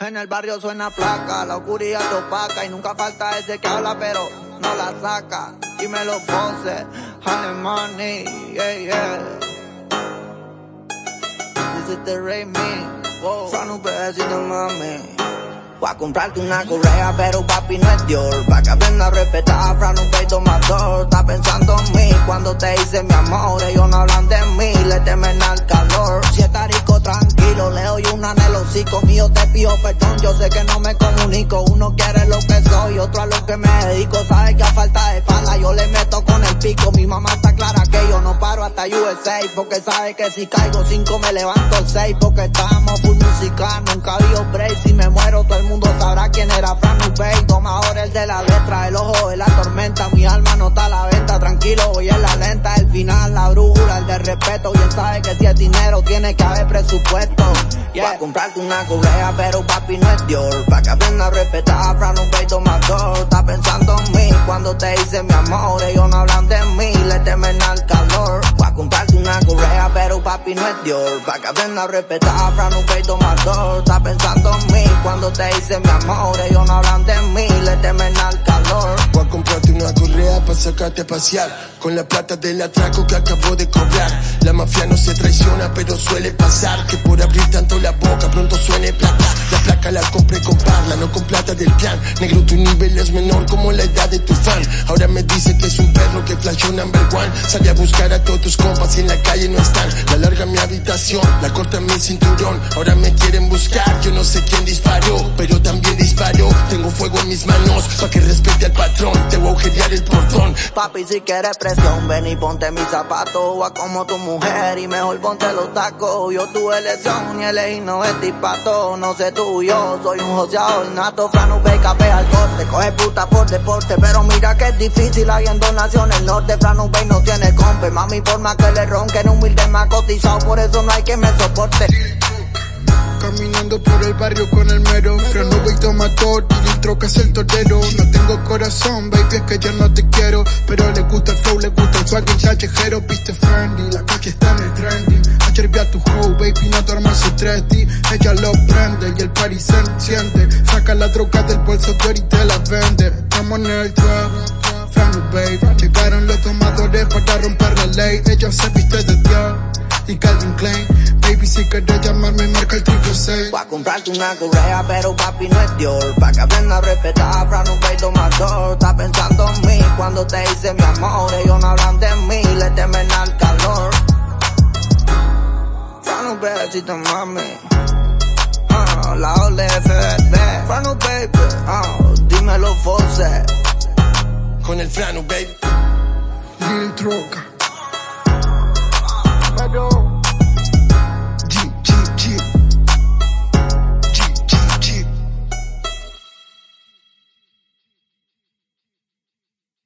En el barrio suena placa, la oscuridad te opaca y nunca falta ese que habla pero no la saca. Dímelo Fonse, money, yeah, yeah. This is the Ray Me, wow. Son un pedacito mami. Voy a comprarte una correa, pero papi no es Dior. Pa' que aprenda a respetar, Fran un peito mator. Está pensando en mí cuando te hice mi amor. Ellos no hablan de mí, le temen al calor. Si está rico, tranquilo, le una en hocico mío. Te pido perdón, yo sé que no me comunico. Uno quiere lo que soy, otro a lo que me dedico. Sabe que a falta de espalda yo le meto con el pico. Mi mamá paro hasta USA. Porque sabe que si caigo cinco me levanto seis. Porque estamos full musical, nunca vi break. Si me muero todo el mundo sabrá quién era Fran Ubey. Tomador el de la letra, el ojo de la tormenta. Mi alma no está a la venta, tranquilo, voy en la lenta. El final, la brújula, el de respeto. Bien sabe que si es dinero, tiene que haber presupuesto. Yeah. a comprarte una correa, pero papi no es Dior. Pa' que aprenda a respetar, Fran Ubey, tomador. Está pensando en mí cuando te hice mi amor. Ellos no hablan de mí, le temen al papi no es Dior. Pa' que aprenda a respetar, Fran Ubey, tomador. Está pensando en mí cuando te hice mi amor. Ellos no hablan de mí, sacarte a pasear. Con la plata del atraco que acabo de cobrar. La mafia no se traiciona, pero suele pasar. Que por abrir tanto la boca pronto suene plata. La placa la compré con parla, no con plata del plan. Negro, tu nivel es menor como la edad de tu fan. Ahora me dice que es un perro que flashó number one. Salí a buscar a todos tus compas y en la calle no están. La larga mi habitación, la corta mi cinturón. Ahora me quieren buscar, yo no sé quién disparó, pero también disparó. Tengo fuego en mis manos, pa' que respete al patrón. Papi, si quieres presión, ven y ponte mis zapatos. O como tu mujer y mejor ponte los tacos. Yo tuve lesión y el no es dispato. No sé tú, yo soy un joseador nato. Franu, café al corte. Coge puta por deporte, pero mira que es difícil habiendo naciones norte. Franu no tiene compe. Mami, por más que le ronquen, humilde más cotizado. Por eso no hay que me soporte. Caminando por el barrio con el mero Frano y toma todo y el troca torero. No tengo corazón, baby, es que yo no te quiero Pero le gusta el flow, le gusta el swag, el callejero Viste friendly, la calle está en el trending. Ayer a tu hoe, baby, no duermas el 3D Ella lo prende y el party se enciende. Saca la droga del bolso de y te la vende. Estamos en el trap Frano, baby. Llegaron los tomadores para romper la ley. Ella se viste quieres llamarme, marca el triple 6. Voy a comprarte una correa, pero papi no es Dior. Pa' que aprenda a respetar, Fran, un peito mayor. Está pensando en mí cuando te hice mi amor. Ellos no hablan de mí, le temen al calor. Fran, un besito, mami. Uh, la. Fran, un baby. Uh, dímelo, Force. Con el Frano, baby. Lil Troca.